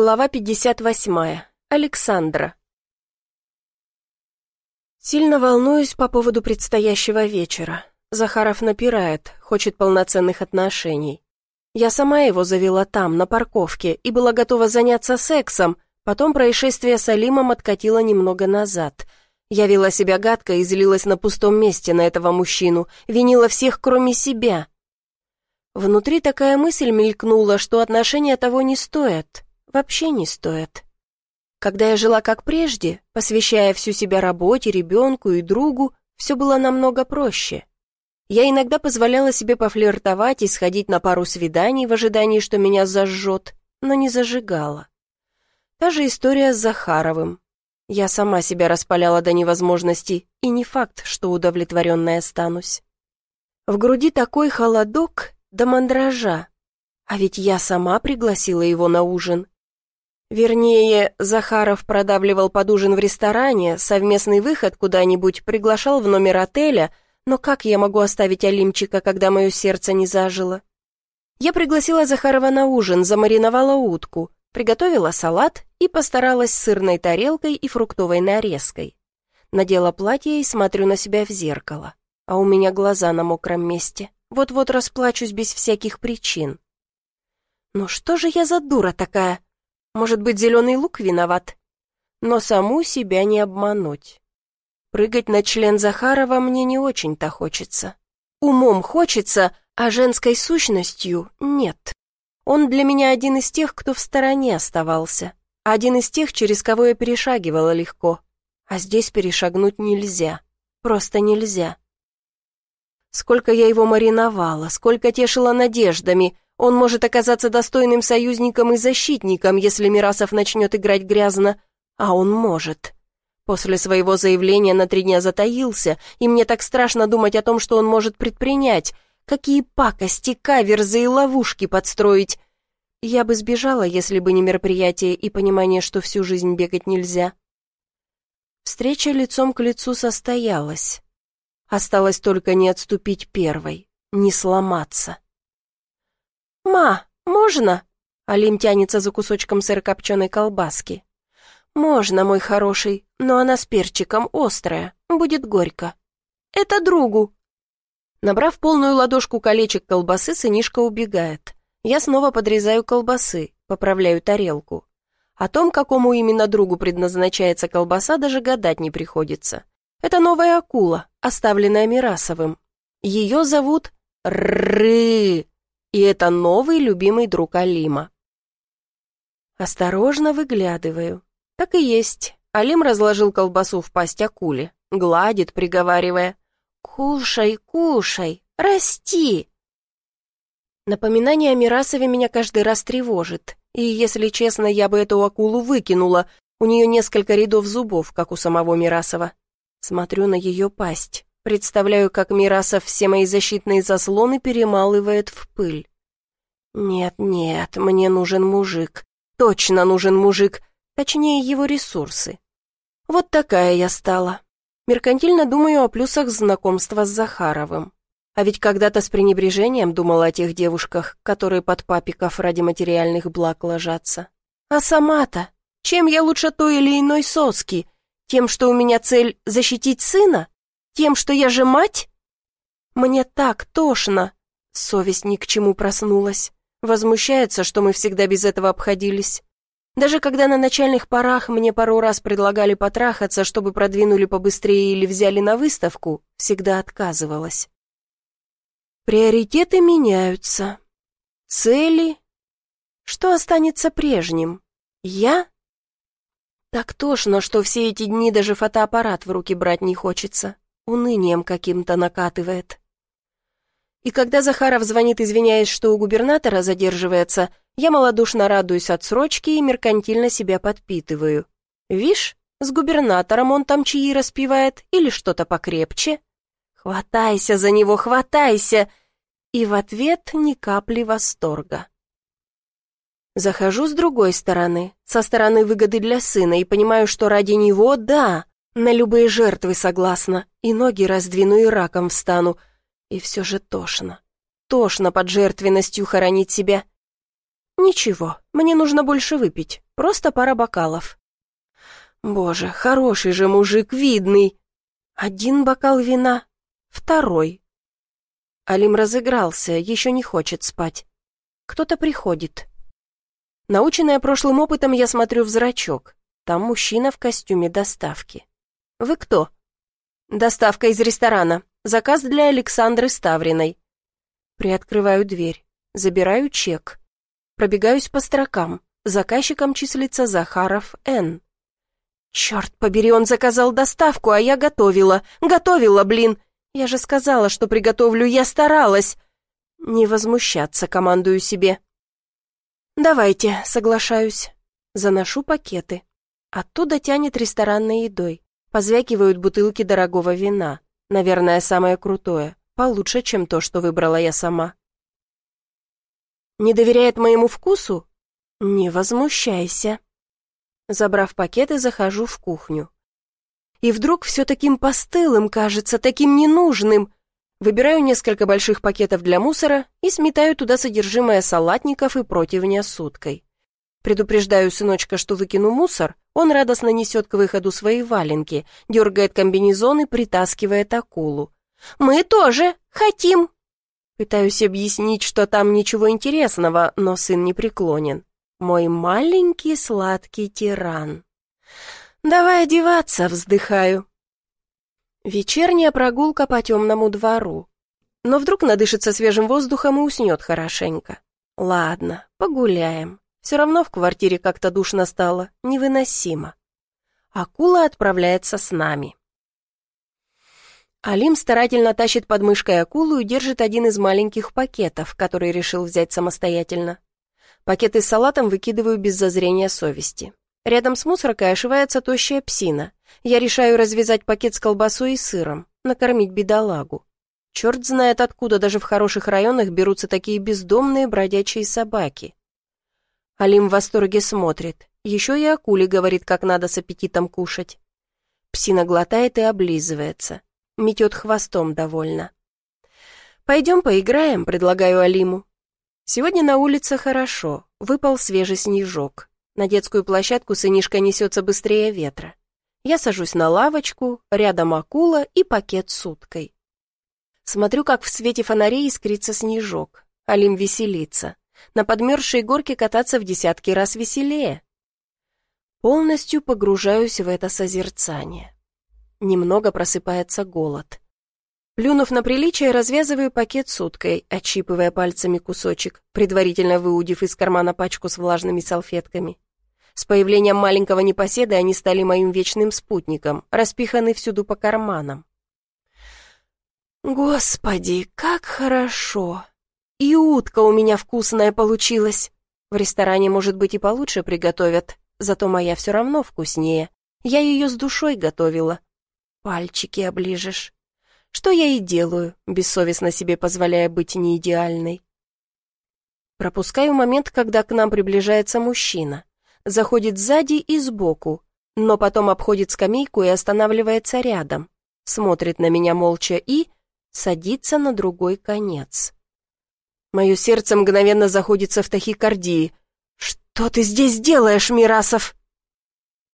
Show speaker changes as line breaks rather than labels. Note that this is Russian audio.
Глава 58. Александра. Сильно волнуюсь по поводу предстоящего вечера. Захаров напирает, хочет полноценных отношений. Я сама его завела там, на парковке, и была готова заняться сексом, потом происшествие с Алимом откатило немного назад. Я вела себя гадко и злилась на пустом месте на этого мужчину, винила всех, кроме себя. Внутри такая мысль мелькнула, что отношения того не стоят вообще не стоят. Когда я жила как прежде, посвящая всю себя работе, ребенку и другу, все было намного проще. Я иногда позволяла себе пофлиртовать и сходить на пару свиданий в ожидании, что меня зажжет, но не зажигала. Та же история с Захаровым. Я сама себя распаляла до невозможности, и не факт, что удовлетворенная останусь. В груди такой холодок до мандража. А ведь я сама пригласила его на ужин, Вернее, Захаров продавливал под ужин в ресторане, совместный выход куда-нибудь приглашал в номер отеля, но как я могу оставить Алимчика, когда мое сердце не зажило? Я пригласила Захарова на ужин, замариновала утку, приготовила салат и постаралась сырной тарелкой и фруктовой нарезкой. Надела платье и смотрю на себя в зеркало. А у меня глаза на мокром месте. Вот-вот расплачусь без всяких причин. Ну что же я за дура такая? Может быть, зеленый лук виноват? Но саму себя не обмануть. Прыгать на член Захарова мне не очень-то хочется. Умом хочется, а женской сущностью нет. Он для меня один из тех, кто в стороне оставался. Один из тех, через кого я перешагивала легко. А здесь перешагнуть нельзя. Просто нельзя. Сколько я его мариновала, сколько тешила надеждами — он может оказаться достойным союзником и защитником, если Мирасов начнет играть грязно. А он может. После своего заявления на три дня затаился, и мне так страшно думать о том, что он может предпринять. Какие пакости, каверзы и ловушки подстроить. Я бы сбежала, если бы не мероприятие и понимание, что всю жизнь бегать нельзя. Встреча лицом к лицу состоялась. Осталось только не отступить первой, не сломаться. «Ма, можно?» Алим тянется за кусочком сырокопченой колбаски. «Можно, мой хороший, но она с перчиком острая, будет горько. Это другу». Набрав полную ладошку колечек колбасы, сынишка убегает. Я снова подрезаю колбасы, поправляю тарелку. О том, какому именно другу предназначается колбаса, даже гадать не приходится. Это новая акула, оставленная Мирасовым. Ее зовут Ры. И это новый любимый друг Алима. Осторожно выглядываю. Так и есть. Алим разложил колбасу в пасть акуле, гладит, приговаривая. «Кушай, кушай, расти!» Напоминание о Мирасове меня каждый раз тревожит. И, если честно, я бы эту акулу выкинула. У нее несколько рядов зубов, как у самого Мирасова. Смотрю на ее пасть. Представляю, как Мирасов все мои защитные заслоны перемалывает в пыль. Нет, нет, мне нужен мужик. Точно нужен мужик. Точнее, его ресурсы. Вот такая я стала. Меркантильно думаю о плюсах знакомства с Захаровым. А ведь когда-то с пренебрежением думала о тех девушках, которые под папиков ради материальных благ ложатся. А сама-то? Чем я лучше той или иной соски? Тем, что у меня цель защитить сына? Тем, что я же мать? Мне так тошно. Совесть ни к чему проснулась. Возмущается, что мы всегда без этого обходились. Даже когда на начальных порах мне пару раз предлагали потрахаться, чтобы продвинули побыстрее или взяли на выставку, всегда отказывалась. Приоритеты меняются. Цели? Что останется прежним? Я? Так тошно, что все эти дни даже фотоаппарат в руки брать не хочется унынием каким-то накатывает. И когда Захаров звонит, извиняясь, что у губернатора задерживается, я малодушно радуюсь отсрочке и меркантильно себя подпитываю. Вишь, с губернатором он там чаи распивает или что-то покрепче. Хватайся за него, хватайся! И в ответ ни капли восторга. Захожу с другой стороны, со стороны выгоды для сына, и понимаю, что ради него, да, на любые жертвы согласна, и ноги раздвину, и раком встану. И все же тошно. Тошно под жертвенностью хоронить себя. Ничего, мне нужно больше выпить. Просто пара бокалов. Боже, хороший же мужик, видный. Один бокал вина, второй. Алим разыгрался, еще не хочет спать. Кто-то приходит. Наученная прошлым опытом, я смотрю в зрачок. Там мужчина в костюме доставки. «Вы кто?» «Доставка из ресторана. Заказ для Александры Ставриной». Приоткрываю дверь. Забираю чек. Пробегаюсь по строкам. Заказчиком числится Захаров Н. Черт побери, он заказал доставку, а я готовила. Готовила, блин. Я же сказала, что приготовлю, я старалась. Не возмущаться, командую себе. Давайте, соглашаюсь. Заношу пакеты. Оттуда тянет ресторанной едой. Позвякивают бутылки дорогого вина. Наверное, самое крутое. Получше, чем то, что выбрала я сама. Не доверяет моему вкусу? Не возмущайся. Забрав пакеты, захожу в кухню. И вдруг все таким постылым кажется, таким ненужным. Выбираю несколько больших пакетов для мусора и сметаю туда содержимое салатников и противня с уткой. Предупреждаю сыночка, что выкину мусор, он радостно несет к выходу свои валенки, дергает комбинезон и притаскивает акулу. «Мы тоже хотим!» Пытаюсь объяснить, что там ничего интересного, но сын не преклонен. Мой маленький сладкий тиран. Давай одеваться, вздыхаю. Вечерняя прогулка по темному двору. Но вдруг надышится свежим воздухом и уснет хорошенько. Ладно, погуляем. Все равно в квартире как-то душно стало, невыносимо. Акула отправляется с нами. Алим старательно тащит под мышкой акулу и держит один из маленьких пакетов, который решил взять самостоятельно. Пакеты с салатом выкидываю без зазрения совести. Рядом с мусоркой ошивается тощая псина. Я решаю развязать пакет с колбасой и сыром, накормить бедолагу. Черт знает откуда даже в хороших районах берутся такие бездомные бродячие собаки. Алим в восторге смотрит. Еще и акуле говорит, как надо с аппетитом кушать. Псина глотает и облизывается. Метет хвостом довольно. «Пойдем поиграем», — предлагаю Алиму. Сегодня на улице хорошо, выпал свежий снежок. На детскую площадку сынишка несется быстрее ветра. Я сажусь на лавочку, рядом акула и пакет с уткой. Смотрю, как в свете фонарей искрится снежок. Алим веселится. На подмерзшей горке кататься в десятки раз веселее. Полностью погружаюсь в это созерцание. Немного просыпается голод. Плюнув на приличие, развязываю пакет с уткой, отщипывая пальцами кусочек, предварительно выудив из кармана пачку с влажными салфетками. С появлением маленького непоседы они стали моим вечным спутником, распиханы всюду по карманам. Господи, как хорошо! И утка у меня вкусная получилась. В ресторане, может быть, и получше приготовят, зато моя все равно вкуснее. Я ее с душой готовила. Пальчики оближешь. Что я и делаю, бессовестно себе позволяя быть неидеальной. Пропускаю момент, когда к нам приближается мужчина. Заходит сзади и сбоку, но потом обходит скамейку и останавливается рядом. Смотрит на меня молча и садится на другой конец. Мое сердце мгновенно заходится в тахикардии. «Что ты здесь делаешь, Мирасов?»